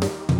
Bye.